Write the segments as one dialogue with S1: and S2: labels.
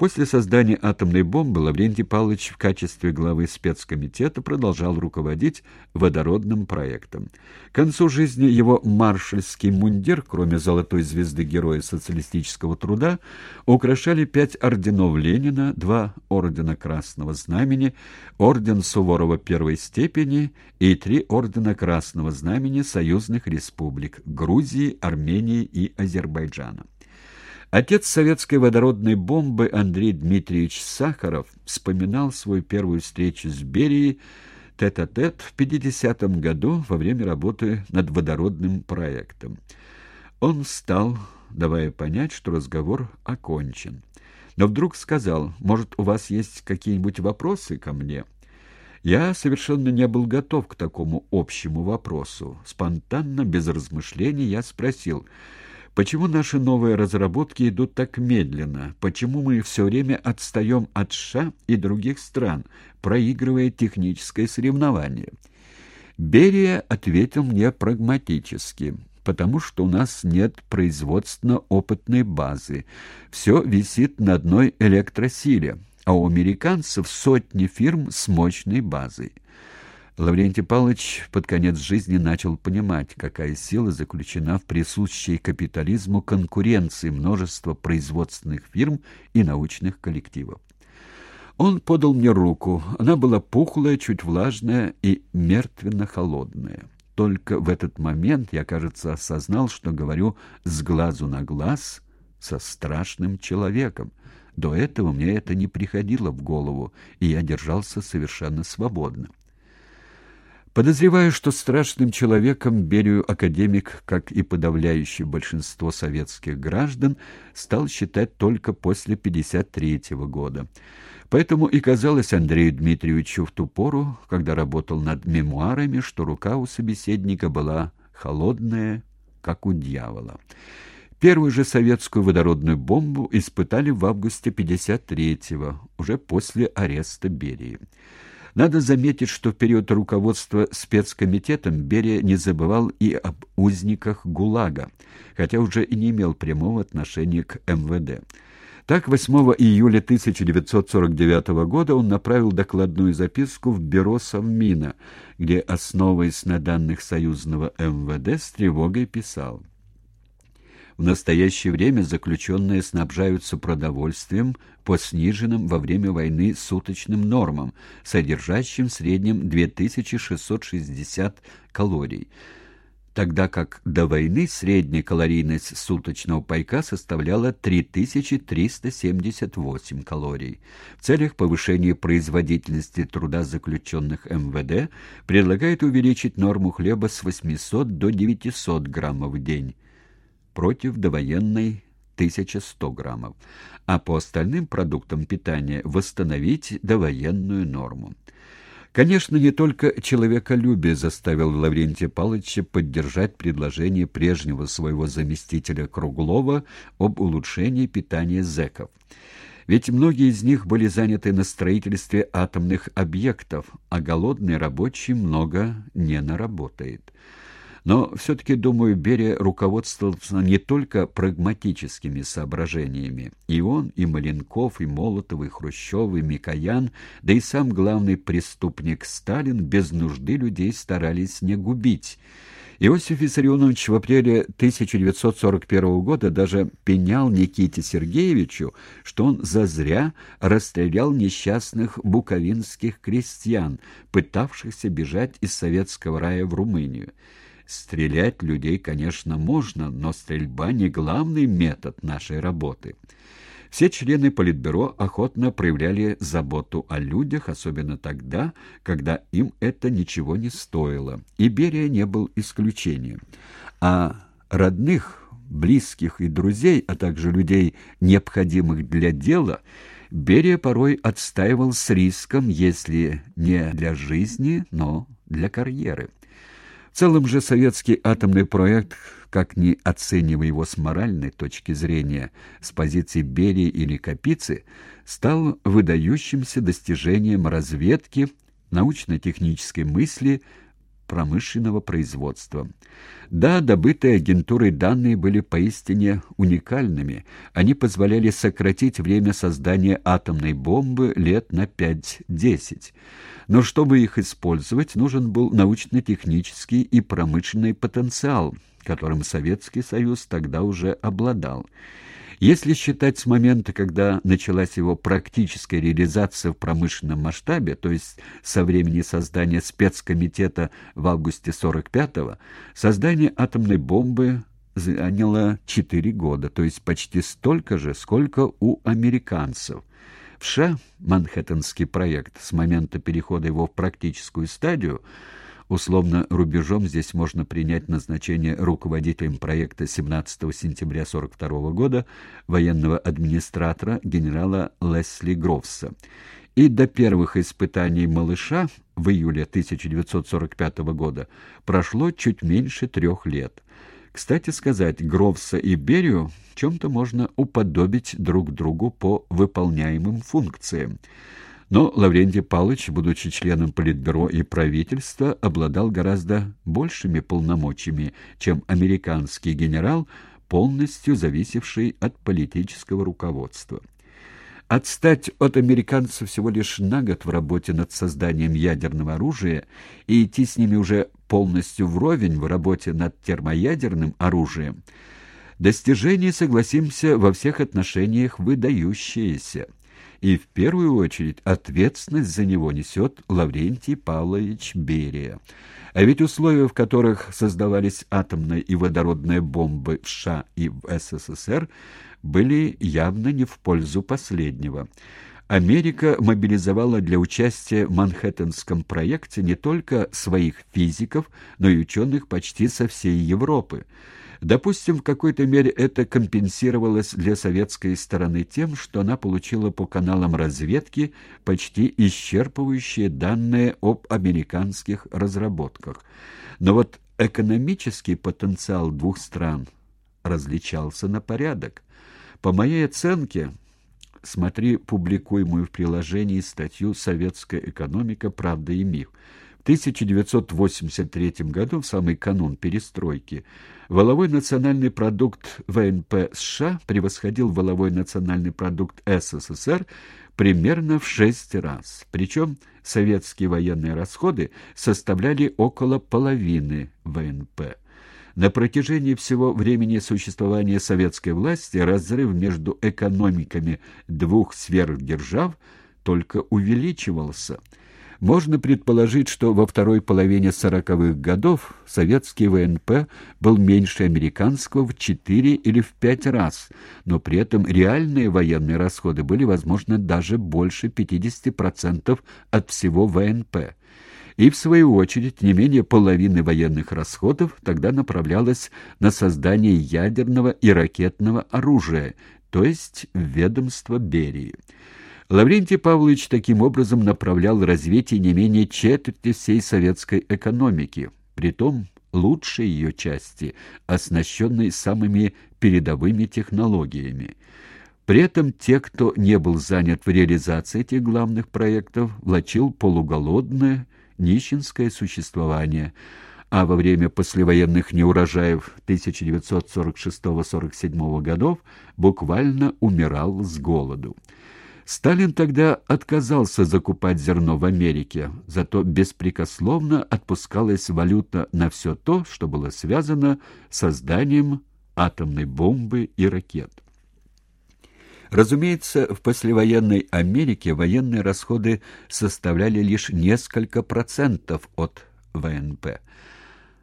S1: После создания атомной бомбы Лаврентий Павлович в качестве главы спецкомитета продолжал руководить водородным проектом. К концу жизни его маршальский мундир, кроме золотой звезды Героя социалистического труда, украшали пять орденов Ленина, два ордена Красного Знамени, орден Суворова первой степени и три ордена Красного Знамени союзных республик Грузии, Армении и Азербайджана. Отец советской водородной бомбы Андрей Дмитриевич Сахаров вспоминал свою первую встречу с Берией тет-а-тет -тет в 50-м году во время работы над водородным проектом. Он встал, давая понять, что разговор окончен. Но вдруг сказал, может, у вас есть какие-нибудь вопросы ко мне? Я совершенно не был готов к такому общему вопросу. Спонтанно, без размышлений, я спросил — Почему наши новые разработки идут так медленно? Почему мы все время отстаем от США и других стран, проигрывая техническое соревнование? Берия ответил мне прагматически. Потому что у нас нет производственно-опытной базы. Все висит на одной электросиле, а у американцев сотни фирм с мощной базой. Лаврентий Павлович под конец жизни начал понимать, какая сила заключена в присущей капитализму конкуренции множества производственных фирм и научных коллективов. Он подал мне руку. Она была пухлая, чуть влажная и мертвенно-холодная. Только в этот момент я, кажется, осознал, что говорю с глазу на глаз со страшным человеком. До этого мне это не приходило в голову, и я держался совершенно свободно. Подозреваю, что страшным человеком Берию академик, как и подавляющее большинство советских граждан, стал считать только после 53 года. Поэтому и казалось Андрею Дмитриевичу в ту пору, когда работал над мемуарами, что рука у собеседника была холодная, как у дьявола. Первую же советскую водородную бомбу испытали в августе 53-го, уже после ареста Берии. Надо заметить, что в период руководства спецкомитетом Берия не забывал и об узниках ГУЛАГа, хотя уже и не имел прямого отношения к МВД. Так, 8 июля 1949 года он направил докладную записку в бюро Совмина, где, основываясь на данных союзного МВД, с тревогой писал в настоящее время заключенные снабжаются продовольствием по сниженным во время войны суточным нормам, содержащим в среднем 2660 калорий, тогда как до войны средняя калорийность суточного пайка составляла 3378 калорий. В целях повышения производительности труда заключенных МВД предлагает увеличить норму хлеба с 800 до 900 граммов в день против довоенной 1100 граммов, а по остальным продуктам питания восстановить довоенную норму. Конечно, не только человеколюбие заставил Лаврентия Павловича поддержать предложение прежнего своего заместителя Круглова об улучшении питания зэков. Ведь многие из них были заняты на строительстве атомных объектов, а голодный рабочий много не наработает. Но все-таки, думаю, Берия руководствовался не только прагматическими соображениями. И он, и Маленков, и Молотов, и Хрущев, и Микоян, да и сам главный преступник Сталин без нужды людей старались не губить. Иосиф Виссарионович в апреле 1941 года даже пенял Никите Сергеевичу, что он зазря расстрелял несчастных буковинских крестьян, пытавшихся бежать из советского рая в Румынию. Стрелять людей, конечно, можно, но стрельба не главный метод нашей работы. Все члены Политбюро охотно проявляли заботу о людях, особенно тогда, когда им это ничего не стоило. И Берия не был исключением. А родных, близких и друзей, а также людей, необходимых для дела, Берия порой отстаивал с риском, если не для жизни, но для карьеры. В целом же советский атомный проект, как ни оценивая его с моральной точки зрения, с позиции Берии или Капицы, стал выдающимся достижением разведки, научно-технической мысли, промышленного производства. Да, добытые агентурой данные были поистине уникальными. Они позволяли сократить время создания атомной бомбы лет на 5-10. Но чтобы их использовать, нужен был научно-технический и промышленный потенциал, которым Советский Союз тогда уже обладал. Если считать с момента, когда началась его практическая реализация в промышленном масштабе, то есть со времени создания спецкомитета в августе 45-го, создание атомной бомбы заняло 4 года, то есть почти столько же, сколько у американцев. В США Манхэттенский проект с момента перехода его в практическую стадию Условно рубежом здесь можно принять назначение руководителем проекта 17 сентября 1942 года военного администратора генерала Лесли Грофса. И до первых испытаний «Малыша» в июле 1945 года прошло чуть меньше трех лет. Кстати сказать, Грофса и Берию чем-то можно уподобить друг другу по выполняемым функциям. Но Лаврентий Павлович, будучи членом Политбюро и правительства, обладал гораздо большими полномочиями, чем американский генерал, полностью зависевший от политического руководства. Отстать от американцев всего лишь на год в работе над созданием ядерного оружия и идти с ними уже полностью вровень в работе над термоядерным оружием – достижение, согласимся, во всех отношениях выдающееся – и в первую очередь ответственность за него несет Лаврентий Павлович Берия. А ведь условия, в которых создавались атомные и водородные бомбы в США и в СССР, были явно не в пользу последнего. Америка мобилизовала для участия в Манхэттенском проекте не только своих физиков, но и ученых почти со всей Европы. Допустим, в какой-то мере это компенсировалось для советской стороны тем, что она получила по каналам разведки почти исчерпывающие данные об американских разработках. Но вот экономический потенциал двух стран различался на порядок. По моей оценке, смотри публикуемую в приложении статью «Советская экономика. Правда и миф», 1983 году, в самый канун перестройки, валовой национальный продукт ВНП США превосходил валовой национальный продукт СССР примерно в шесть раз. Причем советские военные расходы составляли около половины ВНП. На протяжении всего времени существования советской власти разрыв между экономиками двух сверхдержав только увеличивался – можно предположить, что во второй половине сороковых годов советский ВНП был меньше американского в четыре или в пять раз, но при этом реальные военные расходы были, возможно, даже больше 50% от всего ВНП. И, в свою очередь, не менее половины военных расходов тогда направлялось на создание ядерного и ракетного оружия, то есть в ведомство Берии. Лаврентий Павлович таким образом направлял развитие не менее четверти всей советской экономики, притом лучшей ее части, оснащенной самыми передовыми технологиями. При этом те, кто не был занят в реализации этих главных проектов, влачил полуголодное, нищенское существование, а во время послевоенных неурожаев 1946-47 годов буквально умирал с голоду. Сталин тогда отказался закупать зерно в Америке, зато беспрекословно отпускалась валюта на все то, что было связано с созданием атомной бомбы и ракет. Разумеется, в послевоенной Америке военные расходы составляли лишь несколько процентов от ВНП.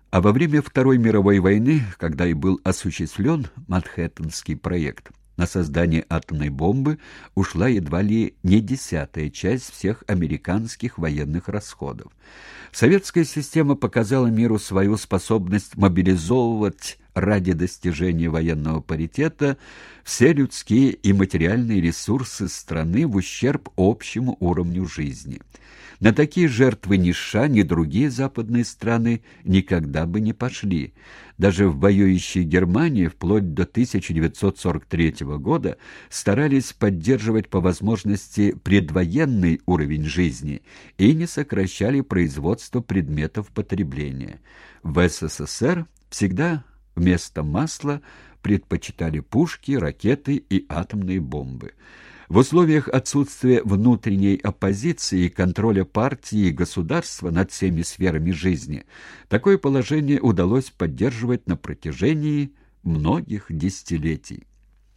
S1: А во время Второй мировой войны, когда и был осуществлен Манхэттенский проект, на создание атомной бомбы ушла едва ли не десятая часть всех американских военных расходов. Советская система показала миру свою способность мобилизовывать ради достижения военного паритета все людские и материальные ресурсы страны в ущерб общему уровню жизни. На такие жертвы ни США, ни другие западные страны никогда бы не пошли. Даже в воюющей Германии вплоть до 1943 года старались поддерживать по возможности предвоенный уровень жизни и не сокращали производство предметов потребления. В СССР всегда вместо масла предпочитали пушки, ракеты и атомные бомбы. В условиях отсутствия внутренней оппозиции и контроля партии и государства над всеми сферами жизни такое положение удалось поддерживать на протяжении многих десятилетий.